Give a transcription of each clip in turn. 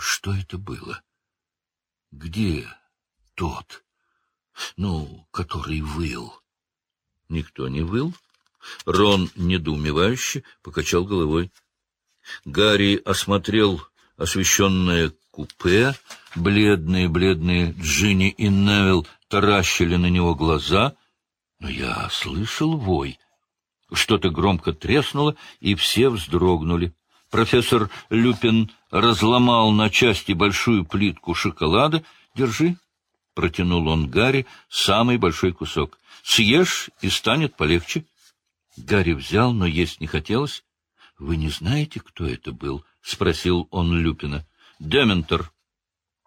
что это было? Где тот, ну, который выл? Никто не выл. Рон недоумевающе покачал головой. Гарри осмотрел освещенное купе. Бледные-бледные Джинни и Невилл таращили на него глаза. Но я слышал вой. Что-то громко треснуло, и все вздрогнули. Профессор Люпин разломал на части большую плитку шоколада. «Держи», — протянул он Гарри, — «самый большой кусок. Съешь, и станет полегче». Гарри взял, но есть не хотелось. — Вы не знаете, кто это был? — спросил он Люпина. — Дементор.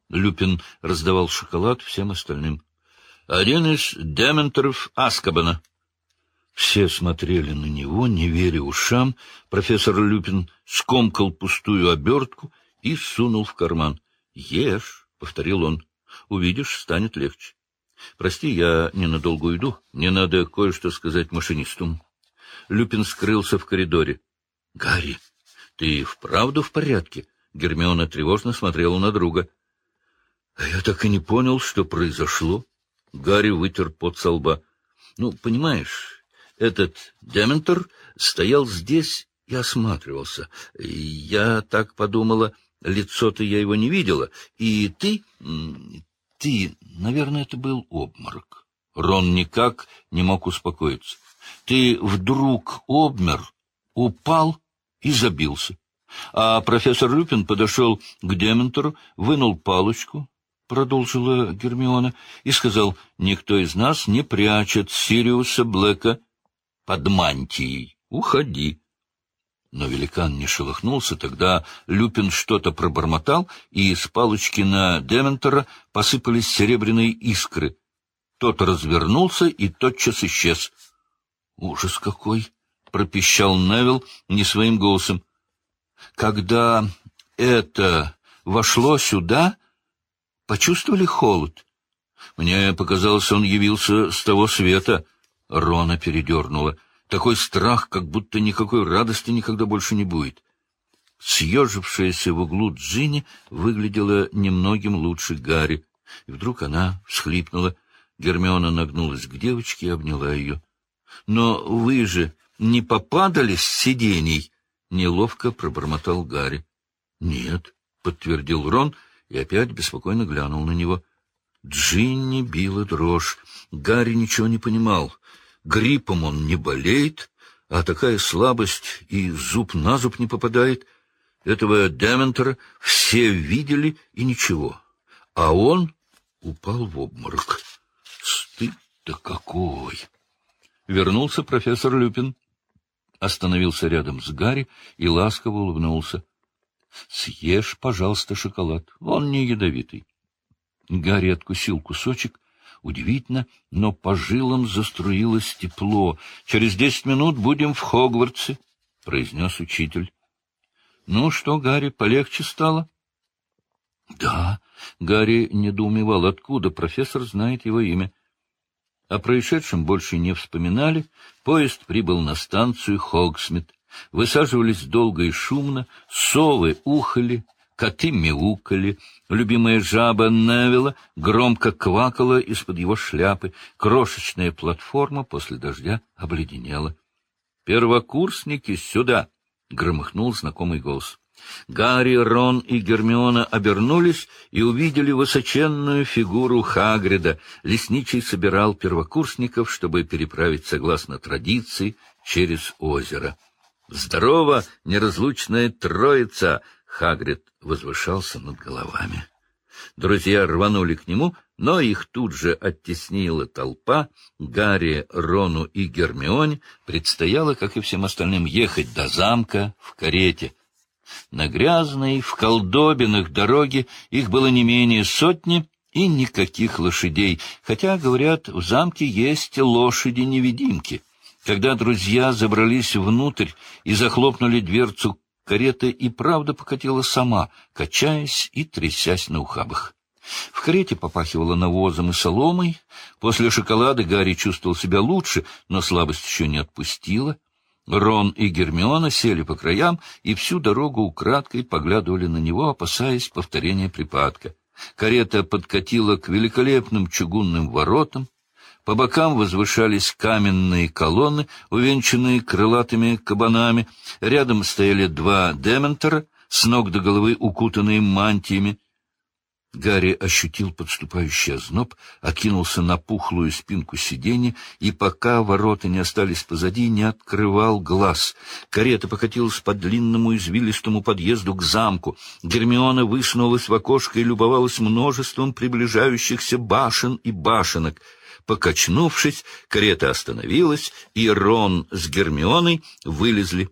Люпин раздавал шоколад всем остальным. — Один из дементоров Аскабана. Все смотрели на него, не веря ушам. Профессор Люпин скомкал пустую обертку и сунул в карман. — Ешь, — повторил он, — увидишь, станет легче. — Прости, я ненадолго уйду. Мне надо кое-что сказать машинисту. Люпин скрылся в коридоре. — Гарри, ты вправду в порядке? Гермиона тревожно смотрела на друга. — Я так и не понял, что произошло. Гарри вытер пот со лба. — Ну, понимаешь, этот Дементор стоял здесь и осматривался. Я так подумала, лицо-то я его не видела. И ты... Ты... Наверное, это был обморок. Рон никак не мог успокоиться. Ты вдруг обмер, упал и забился. А профессор Люпин подошел к Дементору, вынул палочку, — продолжила Гермиона, — и сказал, — никто из нас не прячет Сириуса Блэка под мантией. Уходи. Но великан не шелохнулся, тогда Люпин что-то пробормотал, и из палочки на Дементора посыпались серебряные искры. Тот развернулся и тотчас исчез. — Ужас какой! — пропищал Невил не своим голосом. — Когда это вошло сюда, почувствовали холод. Мне показалось, он явился с того света. Рона передернула. Такой страх, как будто никакой радости никогда больше не будет. Съежившаяся в углу Джинни выглядела немногим лучше Гарри. И вдруг она всхлипнула. Гермиона нагнулась к девочке и обняла ее. — Но вы же не попадали с сидений? — неловко пробормотал Гарри. — Нет, — подтвердил Рон и опять беспокойно глянул на него. Джинни била дрожь. Гарри ничего не понимал. Гриппом он не болеет, а такая слабость и зуб на зуб не попадает. Этого Дементора все видели и ничего. А он упал в обморок. Стыд-то какой! Вернулся профессор Люпин. Остановился рядом с Гарри и ласково улыбнулся. — Съешь, пожалуйста, шоколад. Он не ядовитый. Гарри откусил кусочек. Удивительно, но по жилам заструилось тепло. — Через десять минут будем в Хогвартсе, — произнес учитель. — Ну что, Гарри, полегче стало? — Да. Гарри недоумевал, откуда профессор знает его имя. — о происшедшем больше не вспоминали. Поезд прибыл на станцию Хогсмит. Высаживались долго и шумно, совы ухали, коты мяукали, любимая жаба Невилла громко квакала из-под его шляпы, крошечная платформа после дождя обледенела. «Первокурсники, сюда!» — громыхнул знакомый голос. Гарри, Рон и Гермиона обернулись и увидели высоченную фигуру Хагрида. Лесничий собирал первокурсников, чтобы переправить, согласно традиции, через озеро. «Здорово, неразлучная троица!» — Хагрид возвышался над головами. Друзья рванули к нему, но их тут же оттеснила толпа. Гарри, Рону и Гермионе предстояло, как и всем остальным, ехать до замка в карете — на грязной, в колдобинах дороге их было не менее сотни и никаких лошадей, хотя, говорят, в замке есть лошади-невидимки. Когда друзья забрались внутрь и захлопнули дверцу карета и правда покатила сама, качаясь и трясясь на ухабах. В карете попахивало навозом и соломой. После шоколада Гарри чувствовал себя лучше, но слабость еще не отпустила. Рон и Гермиона сели по краям и всю дорогу украдкой поглядывали на него, опасаясь повторения припадка. Карета подкатила к великолепным чугунным воротам. По бокам возвышались каменные колонны, увенчанные крылатыми кабанами. Рядом стояли два дементора, с ног до головы укутанные мантиями. Гарри ощутил подступающий озноб, окинулся на пухлую спинку сиденья и, пока ворота не остались позади, не открывал глаз. Карета покатилась по длинному извилистому подъезду к замку. Гермиона высунулась в окошко и любовалась множеством приближающихся башен и башенок. Покачнувшись, карета остановилась, и Рон с Гермионой вылезли.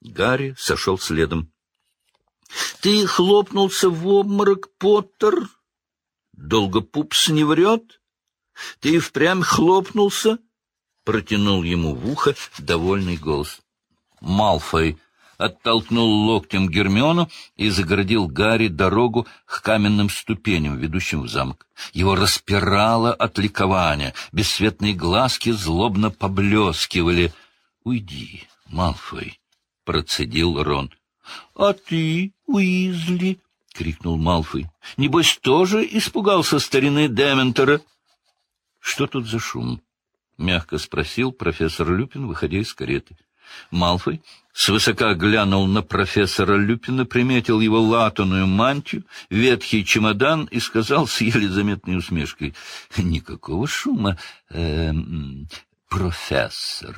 Гарри сошел следом. — Ты хлопнулся в обморок, Поттер? Долго пупс не врет? Ты впрямь хлопнулся? — протянул ему в ухо довольный голос. Малфой оттолкнул локтем Гермиону и загородил Гарри дорогу к каменным ступеням, ведущим в замок. Его распирало от ликования, бесцветные глазки злобно поблескивали. — Уйди, Малфой, — процедил Рон. — А ты, Уизли? — крикнул Малфой. — Небось, тоже испугался старины Дементора? — Что тут за шум? — мягко спросил профессор Люпин, выходя из кареты. Малфой свысока глянул на профессора Люпина, приметил его латаную мантию, ветхий чемодан и сказал с еле заметной усмешкой, — Никакого шума, э, профессор.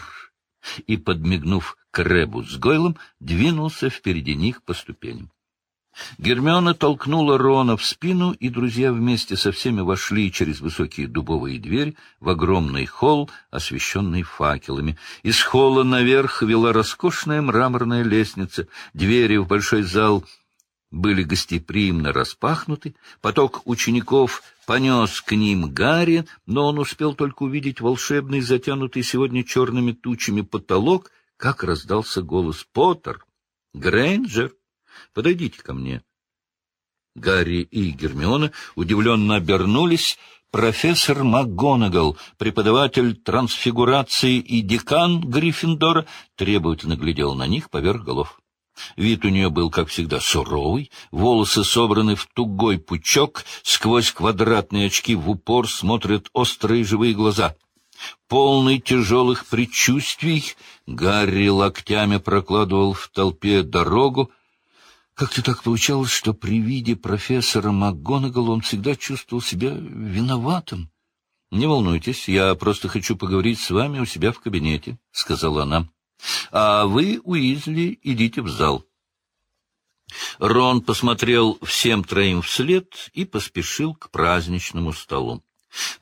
И, подмигнув к Ребу с Гойлом, двинулся впереди них по ступеням. Гермиона толкнула Рона в спину, и друзья вместе со всеми вошли через высокие дубовые двери в огромный холл, освещенный факелами. Из холла наверх вела роскошная мраморная лестница. Двери в большой зал были гостеприимно распахнуты. Поток учеников понес к ним Гарри, но он успел только увидеть волшебный, затянутый сегодня черными тучами потолок, как раздался голос Поттер. «Грейнджер!» Подойдите ко мне. Гарри и Гермиона удивленно обернулись. Профессор МакГонагал, преподаватель трансфигурации и декан Гриффиндора, требовательно глядел на них поверх голов. Вид у нее был, как всегда, суровый, волосы собраны в тугой пучок, сквозь квадратные очки в упор смотрят острые живые глаза. Полный тяжелых предчувствий, Гарри локтями прокладывал в толпе дорогу, как-то так получалось, что при виде профессора МакГонагал он всегда чувствовал себя виноватым. — Не волнуйтесь, я просто хочу поговорить с вами у себя в кабинете, — сказала она. — А вы, Уизли, идите в зал. Рон посмотрел всем троим вслед и поспешил к праздничному столу.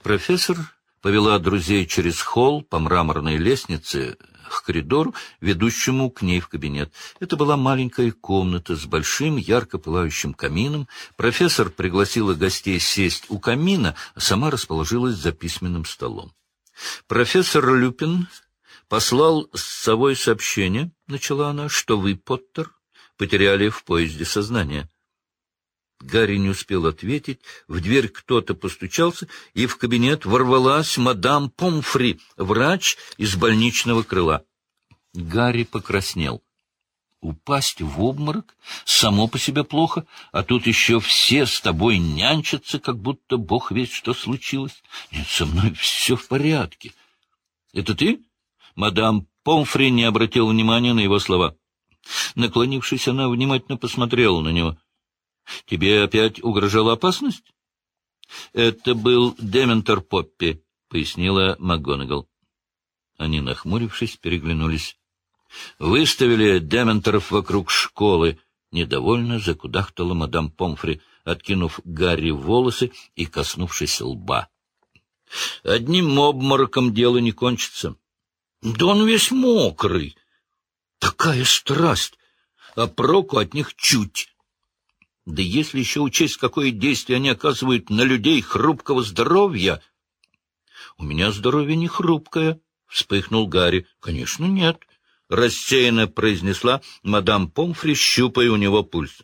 Профессор повела друзей через холл по мраморной лестнице к коридору, ведущему к ней в кабинет. Это была маленькая комната с большим ярко пылающим камином. Профессор пригласила гостей сесть у камина, а сама расположилась за письменным столом. Профессор Люпин послал с собой сообщение, начала она, что вы, Поттер, потеряли в поезде сознание. Гарри не успел ответить, в дверь кто-то постучался, и в кабинет ворвалась мадам Помфри, врач из больничного крыла. Гарри покраснел. Упасть в обморок само по себе плохо, а тут еще все с тобой нянчатся, как будто бог весь что случилось. Нет, со мной все в порядке. — Это ты? Мадам Помфри не обратила внимания на его слова. Наклонившись, она внимательно посмотрела на него — Тебе опять угрожала опасность? — Это был Дементор Поппи, — пояснила МакГонагал. Они, нахмурившись, переглянулись. Выставили Дементоров вокруг школы. Недовольно закудахтала мадам Помфри, откинув Гарри волосы и коснувшись лба. — Одним обмороком дело не кончится. — Да он весь мокрый. Такая страсть, а проку от них чуть. Да если еще учесть, какое действие они оказывают на людей хрупкого здоровья... — У меня здоровье не хрупкое, — вспыхнул Гарри. — Конечно, нет, — рассеянно произнесла мадам Помфри, щупая у него пульс.